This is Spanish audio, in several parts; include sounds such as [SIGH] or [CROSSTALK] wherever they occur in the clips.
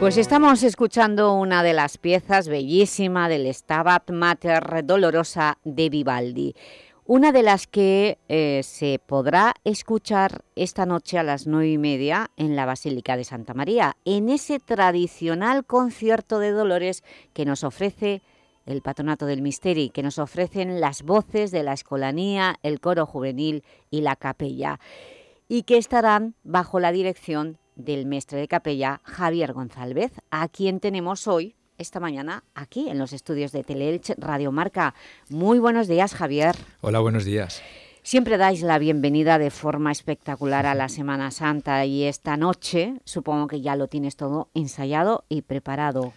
Pues estamos escuchando una de las piezas bellísima del Stabat Mater Dolorosa de Vivaldi, una de las que eh, se podrá escuchar esta noche a las nueve y media en la Basílica de Santa María, en ese tradicional concierto de Dolores que nos ofrece el Patronato del Misteri, que nos ofrecen las voces de la Escolanía, el Coro Juvenil y la Capella, y que estarán bajo la dirección del mestre de capella Javier González, a quien tenemos hoy, esta mañana, aquí en los estudios de Teleelch Radio Marca. Muy buenos días, Javier. Hola, buenos días. Siempre dais la bienvenida de forma espectacular a la Semana Santa y esta noche supongo que ya lo tienes todo ensayado y preparado.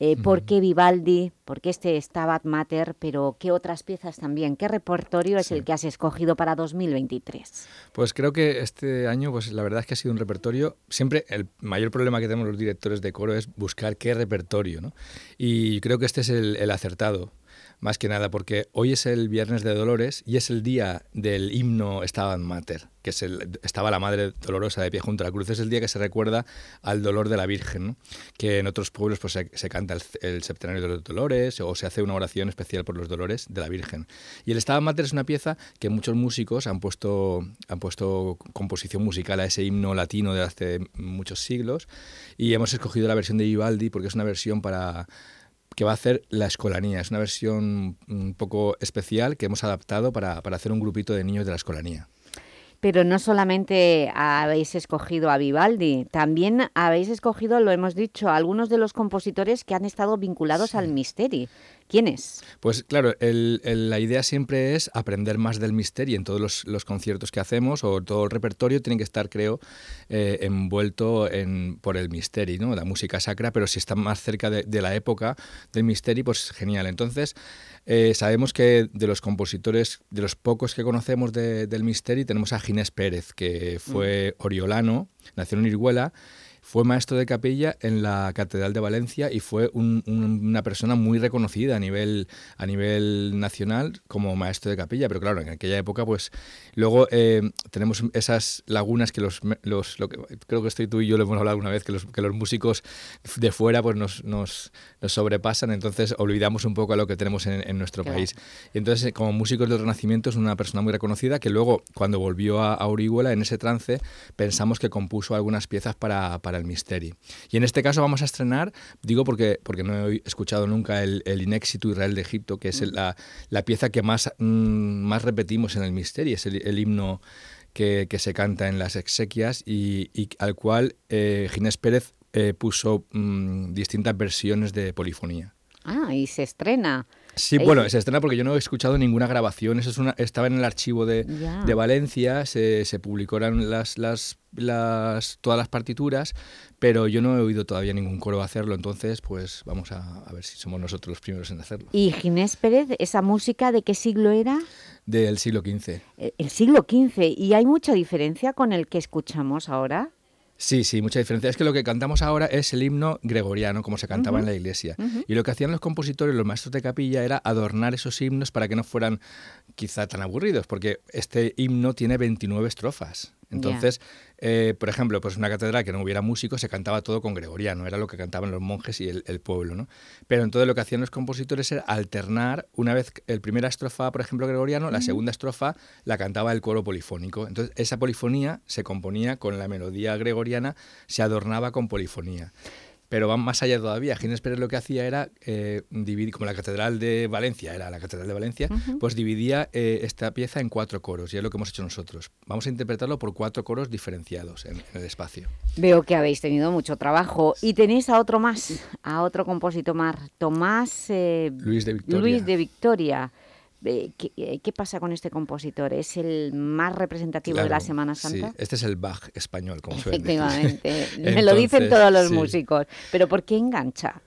Eh, ¿Por qué Vivaldi? ¿Por qué este Stabat Mater? Pero ¿qué otras piezas también? ¿Qué repertorio es el que has escogido para 2023? Pues creo que este año, pues la verdad es que ha sido un repertorio... Siempre el mayor problema que tenemos los directores de coro es buscar qué repertorio, ¿no? Y creo que este es el acertado más que nada porque hoy es el Viernes de Dolores y es el día del himno Stabat Mater, que es el, estaba la Madre Dolorosa de pie junto a la cruz. Es el día que se recuerda al dolor de la Virgen, que en otros pueblos pues, se, canta el, Septenario de los Dolores o se hace una oración especial por los dolores de la Virgen. Y el Stabat Mater es una pieza que muchos músicos han puesto, han puesto composición musical a ese himno latino de hace muchos siglos y hemos escogido la versión de Vivaldi porque es una versión para que va a hacer la escolanía. Es una versión un poco especial que hemos adaptado para, para hacer un grupito de niños de la escolanía. Pero no solamente habéis escogido a Vivaldi, también habéis escogido, lo hemos dicho, a algunos de los compositores que han estado vinculados al Misteri. ¿Quiénes? Pues claro, la idea siempre es aprender más del misterio en todos los, conciertos que hacemos o todo el repertorio tiene que estar, creo, eh, envuelto en, por el misterio, ¿no? la música sacra, pero si está más cerca de, la época del misterio, pues genial. Entonces, eh, sabemos que de los compositores, de los pocos que conocemos del misterio, tenemos a Ginés Pérez, que fue mm. oriolano, nació en Irguela, fue maestro de capilla en la Catedral de Valencia y fue una persona muy reconocida a nivel, a nivel nacional como maestro de capilla, pero claro, en aquella época pues luego eh, tenemos esas lagunas que los, los lo que, creo que estoy tú y yo lo hemos hablado una vez, que los, que los músicos de fuera pues nos, nos, nos, sobrepasan, entonces olvidamos un poco a lo que tenemos en, nuestro país. Y entonces como músicos del Renacimiento es una persona muy reconocida que luego cuando volvió a, a Orihuela en ese trance pensamos que compuso algunas piezas para, para el misterio. Y en este caso vamos a estrenar, digo porque, porque no he escuchado nunca el, el Israel de Egipto, que es la, la pieza que más, mm, más repetimos en el misterio, es el, himno que, que, se canta en las exequias y, y al cual eh, Ginés Pérez eh, puso mm, distintas versiones de polifonía. Ah, y se estrena. Sí, bueno, se estrena porque yo no he escuchado ninguna grabación. Eso es una, estaba en el archivo de, de Valencia, se, se publicaron las, las, las, todas las partituras, pero yo no he oído todavía ningún coro hacerlo, entonces pues vamos a, a ver si somos nosotros los primeros en hacerlo. ¿Y Ginés Pérez, esa música de qué siglo era? Del siglo XV. Eh, el siglo XV. ¿Y hay mucha diferencia con el que escuchamos ahora? Sí, sí, mucha diferencia. Es que lo que cantamos ahora es el himno gregoriano, como se cantaba en la iglesia. Y lo que hacían los compositores, los maestros de capilla, era adornar esos himnos para que no fueran quizá tan aburridos, porque este himno tiene 29 estrofas. Entonces, eh, por ejemplo, pues una catedral que no hubiera músicos se cantaba todo con gregoriano, era lo que cantaban los monjes y el, pueblo, ¿no? Pero entonces lo que hacían los compositores era alternar, una vez el primera estrofa, por ejemplo, gregoriano, la segunda estrofa la cantaba el coro polifónico. Entonces, esa polifonía se componía con la melodía gregoriana, se adornaba con polifonía. Pero van más allá todavía. Ginés Pérez lo que hacía era eh, dividir, como la Catedral de Valencia, era la Catedral de Valencia, pues dividía eh, esta pieza en cuatro coros, y es lo que hemos hecho nosotros. Vamos a interpretarlo por cuatro coros diferenciados en, el espacio. Veo que habéis tenido mucho trabajo. Y tenéis a otro más, a otro compositor más, Tomás eh, Luis de Victoria. Luis de Victoria. Eh, ¿Qué, pasa con este compositor? ¿Es el más representativo de la Semana Santa? Sí, este es el Bach español, como suelen Efectivamente, [LAUGHS] me lo dicen todos los músicos. ¿Pero por qué engancha?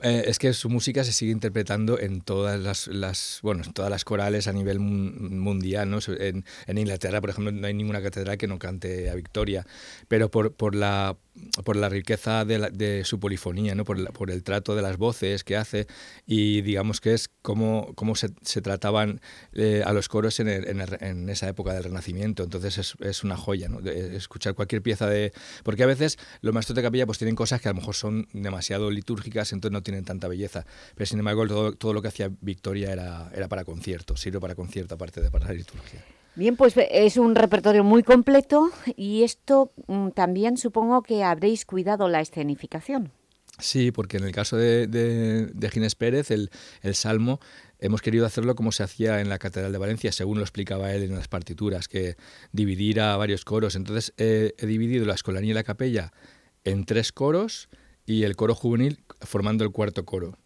Eh, es que su música se sigue interpretando en todas las, las bueno, todas las corales a nivel mundial. ¿no? En, en, Inglaterra, por ejemplo, no hay ninguna catedral que no cante a Victoria, pero por, por la por la riqueza de, su polifonía, ¿no? por, el trato de las voces que hace y digamos que es cómo, cómo se, trataban eh, a los coros en, esa época del Renacimiento. Entonces es, es una joya ¿no? de escuchar cualquier pieza de... Porque a veces los maestros de capilla pues tienen cosas que a lo mejor son demasiado litúrgicas, entonces no tienen tanta belleza. Pero sin embargo todo, todo lo que hacía Victoria era, era para concierto, sirve para concierto aparte de para la liturgia. Bien, pues es un repertorio muy completo y esto mm, también supongo que habréis cuidado la escenificación. Sí, porque en el caso de, Ginés Pérez, el, el, Salmo, hemos querido hacerlo como se hacía en la Catedral de Valencia, según lo explicaba él en las partituras, que dividir a varios coros. Entonces he dividido la escolanía y la capella en tres coros y el coro juvenil formando el cuarto coro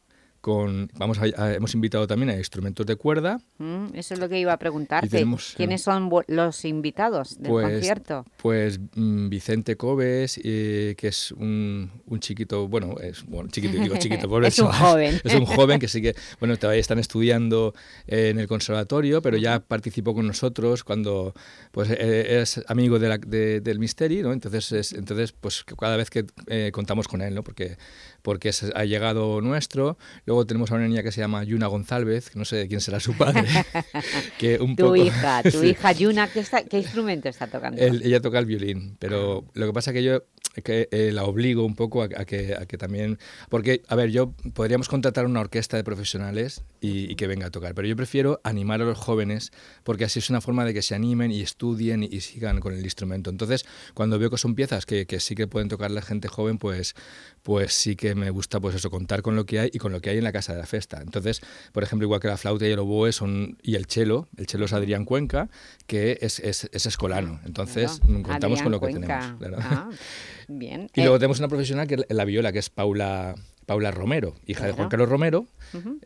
vamos hemos invitado también a instrumentos de cuerda. Mm, eso es lo que iba a preguntarte. ¿Quiénes son los invitados del pues, concierto? Pues mm, Vicente Cobes, eh, que es un, chiquito, bueno, es bueno, chiquito, digo chiquito, por [LAUGHS] es un joven. [LAUGHS] es un joven que sí que, bueno, todavía están estudiando en el conservatorio, pero ya participó con nosotros cuando pues eh, es amigo de del Misteri, ¿no? Entonces, entonces pues cada vez que eh, contamos con él, ¿no? Porque porque ha llegado nuestro. Luego tenemos a una niña que se llama Yuna González, que no sé de quién será su padre. [LAUGHS] que un tu hija, tu [LAUGHS] hija Yuna, ¿qué, ¿qué, instrumento está tocando? ella toca el violín, pero ah. lo que pasa es que yo que eh, la obligo un poco a, que, a, que, también... Porque, a ver, yo podríamos contratar una orquesta de profesionales y, que venga a tocar, pero yo prefiero animar a los jóvenes porque así es una forma de que se animen y estudien y, sigan con el instrumento. Entonces, cuando veo que son piezas que, que, sí que pueden tocar la gente joven, pues, pues sí que me gusta pues eso, contar con lo que hay y con lo que hay en la casa de la fiesta. Entonces, por ejemplo, igual que la flauta y el oboe son, y el cello, el cello es Adrián Cuenca, que es, es, es escolano. Entonces, contamos con lo que tenemos. Ah. [LAUGHS] Bien. Y luego eh, tenemos una profesional que es la viola, que es Paula, Paula Romero, hija de Juan Carlos Romero,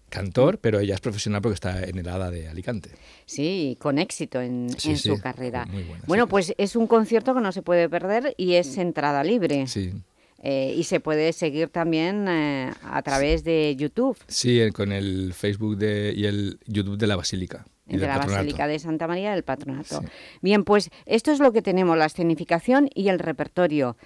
cantor, pero ella es profesional porque está en el ADA de Alicante. Sí, con éxito en, su carrera. bueno, pues es un concierto que no se puede perder y es entrada libre. Sí. Eh, y se puede seguir también eh, a través de YouTube. Sí, con el Facebook de, y el YouTube de la Basílica. de la Basílica de Santa María del Patronato. Bien, pues esto es lo que tenemos, la escenificación y el repertorio.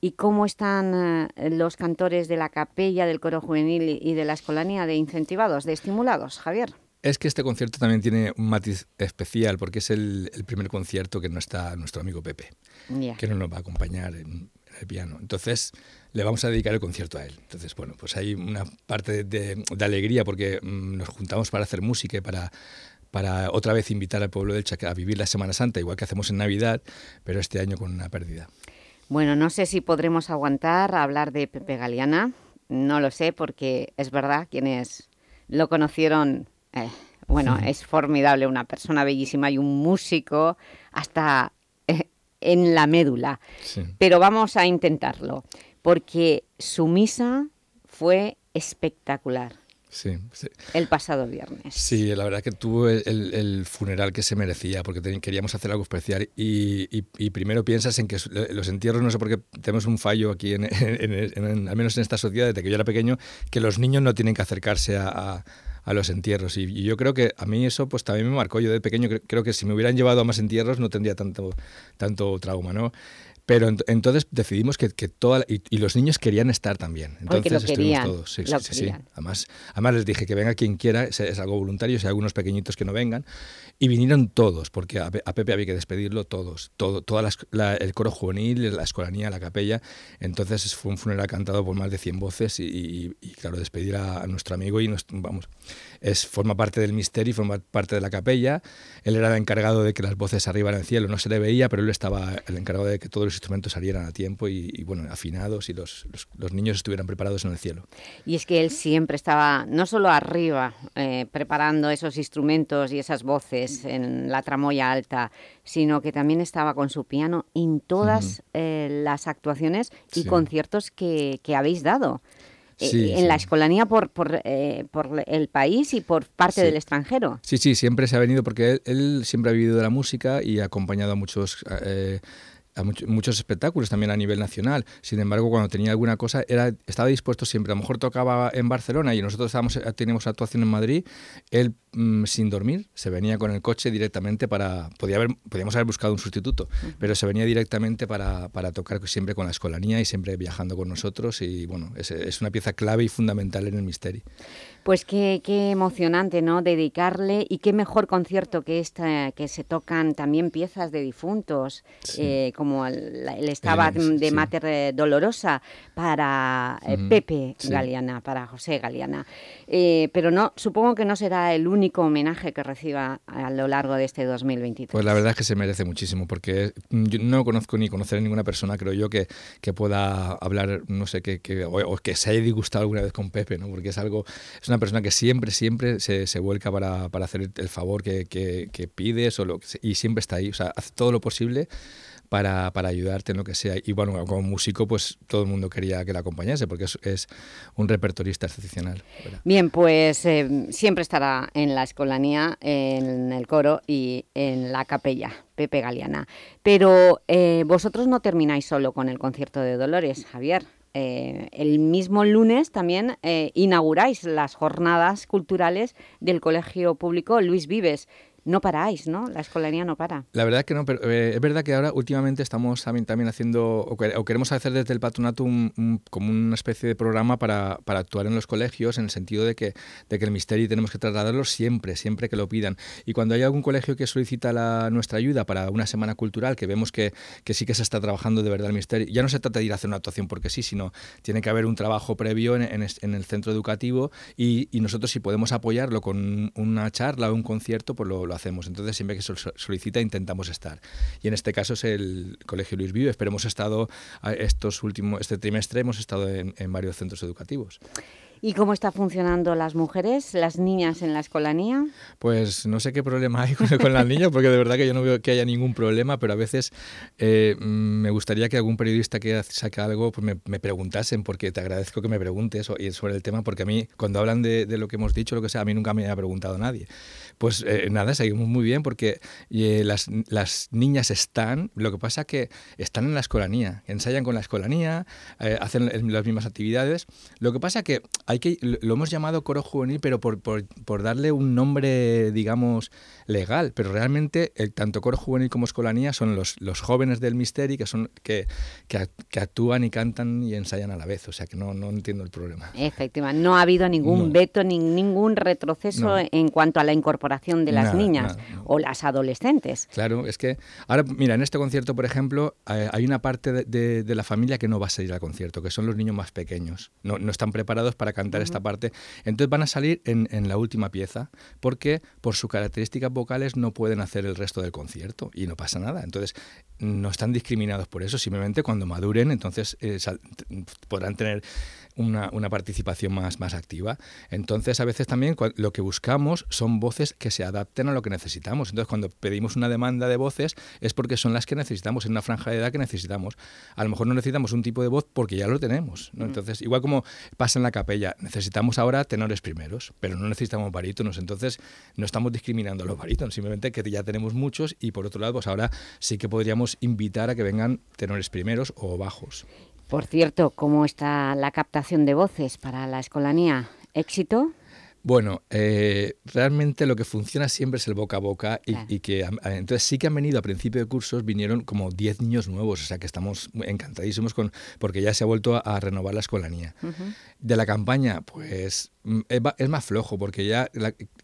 ¿Y cómo están eh, los cantores de la capella, del coro juvenil y de la escolanía de incentivados, de estimulados, Javier? Es que este concierto también tiene un matiz especial porque es el, primer concierto que no está nuestro amigo Pepe, que no nos va a acompañar en, el piano. Entonces le vamos a dedicar el concierto a él. Entonces, bueno, pues hay una parte de, alegría porque mm, nos juntamos para hacer música y para, para otra vez invitar al pueblo del Chaca a vivir la Semana Santa, igual que hacemos en Navidad, pero este año con una pérdida. Bueno, no sé si podremos aguantar a hablar de Pepe Galeana, no lo sé, porque es verdad, quienes lo conocieron, eh, bueno, es formidable, una persona bellísima y un músico hasta eh, en la médula. Pero vamos a intentarlo, porque su misa fue espectacular. Sí, El pasado viernes. Sí, la verdad que tuvo el, funeral que se merecía, porque queríamos hacer algo especial. Y, primero piensas en que los entierros, no sé por qué tenemos un fallo aquí, [LAUGHS] en, al menos en esta sociedad, desde que yo era pequeño, que los niños no tienen que acercarse a, los entierros. Y, yo creo que a mí eso pues también me marcó. Yo de pequeño creo, que si me hubieran llevado a más entierros no tendría tanto, tanto trauma, ¿no? Pero entonces decidimos que, que toda, y, los niños querían estar también. Entonces lo estuvimos todos. Sí, sí, sí, Además, además les dije que venga quien quiera, es, algo voluntario, si hay algunos pequeñitos que no vengan. Y vinieron todos, porque a, Pepe había que despedirlo todos. Todo, toda el coro juvenil, la escolanía, la capella. Entonces fue un funeral cantado por más de 100 voces y, claro, despedir a, nuestro amigo y nos, vamos, es, forma parte del misterio, forma parte de la capella. Él era el encargado de que las voces arriba en el cielo no se le veía, pero él estaba el encargado de que todos los instrumentos salieran a tiempo y, bueno, afinados y los, los, niños estuvieran preparados en el cielo. Y es que él siempre estaba no solo arriba eh, preparando esos instrumentos y esas voces en la tramoya alta, sino que también estaba con su piano en todas eh, las actuaciones y conciertos que, que habéis dado. Eh, en la escolanía por, por, por, el país y por parte del extranjero. Sí, sí, siempre se ha venido porque él, siempre ha vivido de la música y ha acompañado a muchos a muchos espectáculos también a nivel nacional. Sin embargo, cuando tenía alguna cosa, era, estaba dispuesto siempre. A lo mejor tocaba en Barcelona y nosotros estábamos, teníamos actuación en Madrid. Él, mm, sin dormir, se venía con el coche directamente para. Podía haber, podíamos haber buscado un sustituto, pero se venía directamente para, para, tocar siempre con la escolanía y siempre viajando con nosotros. Y bueno, es, es una pieza clave y fundamental en el misterio. Pues qué, qué, emocionante, ¿no? Dedicarle y qué mejor concierto que esta, que se tocan también piezas de difuntos, eh, como el, el de Mater Dolorosa para eh, Pepe Galeana, para José Galeana. Eh, pero no, supongo que no será el único homenaje que reciba a lo largo de este 2023. Pues la verdad es que se merece muchísimo, porque yo no conozco ni conocer a ninguna persona, creo yo, que, que pueda hablar, no sé, que, que o, que se haya disgustado alguna vez con Pepe, ¿no? Porque es algo una persona que siempre, siempre se, se vuelca para, para, hacer el favor que, que, pides o lo, y siempre está ahí. O sea, hace todo lo posible para, para, ayudarte en lo que sea. Y bueno, como músico, pues todo el mundo quería que la acompañase, porque es, un repertorista excepcional. Bien, pues eh, siempre estará en la escolanía, en el coro y en la capella, Pepe Galeana. Pero eh, vosotros no termináis solo con el concierto de Dolores, Javier. Eh, el mismo lunes también inauguráis las jornadas culturales del Colegio Público Luis Vives no paráis, ¿no? La escolanía no para. La verdad que no, pero eh, es verdad que ahora últimamente estamos también, también haciendo, o, queremos hacer desde el patronato como una especie de programa para, para, actuar en los colegios, en el sentido de que, de que el misterio tenemos que trasladarlo siempre, siempre que lo pidan. Y cuando hay algún colegio que solicita la, nuestra ayuda para una semana cultural, que vemos que, que, sí que se está trabajando de verdad el misterio, ya no se trata de ir a hacer una actuación porque sí, sino tiene que haber un trabajo previo en, el centro educativo y, nosotros si podemos apoyarlo con una charla o un concierto, pues lo hacemos. Entonces, siempre que se solicita, intentamos estar. Y en este caso es el Colegio Luis Vives, pero hemos estado, estos últimos, este trimestre, hemos estado en, en varios centros educativos. ¿Y cómo está funcionando las mujeres, las niñas en la escolanía? Pues no sé qué problema hay con, las niñas, porque de verdad que yo no veo que haya ningún problema, pero a veces eh, me gustaría que algún periodista que saca algo pues me, preguntasen, porque te agradezco que me preguntes sobre el tema, porque a mí, cuando hablan de, lo que hemos dicho, lo que sea, a mí nunca me ha preguntado nadie. Pues eh, nada, seguimos muy bien, porque eh, las, las, niñas están, lo que pasa que están en la escolanía, ensayan con la escolanía, hacen las mismas actividades. Lo que pasa que hay que, lo hemos llamado coro juvenil, pero por, por, por darle un nombre, digamos, legal, pero realmente el, tanto coro juvenil como escolanía son los, los jóvenes del Misteri que, son, que, que, actúan y cantan y ensayan a la vez, o sea que no, no entiendo el problema. Efectivamente, no ha habido ningún veto, ni ningún retroceso en cuanto a la incorporación de las niñas o las adolescentes. Claro, es que ahora, mira, en este concierto, por ejemplo, eh, hay una parte de, de, la familia que no va a salir al concierto, que son los niños más pequeños, no, no están preparados para cantar esta parte. Entonces van a salir en, en, la última pieza, porque por sus características vocales no pueden hacer el resto del concierto y no pasa nada. Entonces no están discriminados por eso, simplemente cuando maduren, entonces eh, podrán tener una, una, participación más, más activa. Entonces, a veces también lo que buscamos son voces que se adapten a lo que necesitamos. Entonces, cuando pedimos una demanda de voces es porque son las que necesitamos, en una franja de edad que necesitamos. A lo mejor no necesitamos un tipo de voz porque ya lo tenemos. ¿no? Mm. Entonces, igual como pasa en la capella, necesitamos ahora tenores primeros, pero no necesitamos barítonos. Entonces, no estamos discriminando a los barítonos, simplemente que ya tenemos muchos y por otro lado, pues ahora sí que podríamos invitar a que vengan tenores primeros o bajos. Por cierto, ¿cómo está la captación de voces para la escolanía? ¿Éxito? Bueno, eh, realmente lo que funciona siempre es el boca a boca y, que entonces sí que han venido a principio de cursos, vinieron como 10 niños nuevos, o sea que estamos encantadísimos con porque ya se ha vuelto a, renovar la escolanía. De la campaña, pues Mm, es más flojo porque ya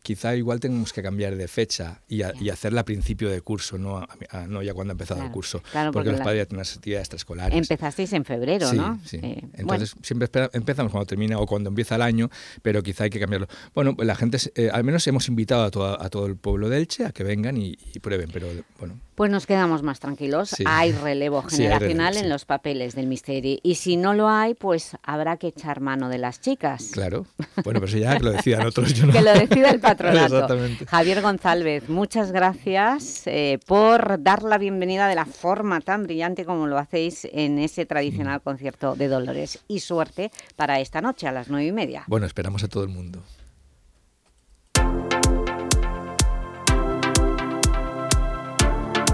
quizá igual tenemos que cambiar de fecha y, hacerla a principio de curso, no, no ya cuando ha empezado el curso, porque, los padres tienen las actividades extraescolares. Empezasteis en febrero, ¿no? Sí, eh, Entonces siempre empezamos cuando termina o cuando empieza el año, pero quizá hay que cambiarlo. Bueno, la gente, eh, al menos hemos invitado a, a todo el pueblo de Elche a que vengan y, y prueben, pero bueno. Pues nos quedamos más tranquilos. [LAUGHS] Hay relevo generacional en los papeles del misterio. Y si no lo hay, pues habrá que echar mano de las chicas. Claro. Bueno, pero si ya que lo decidan otros. [LAUGHS] Que lo decida el patronato. [LAUGHS] Javier González, muchas gracias eh, por dar la bienvenida de la forma tan brillante como lo hacéis en ese tradicional mm. concierto de Dolores. Y suerte para esta noche a las nueve y media. Bueno, esperamos a todo el mundo.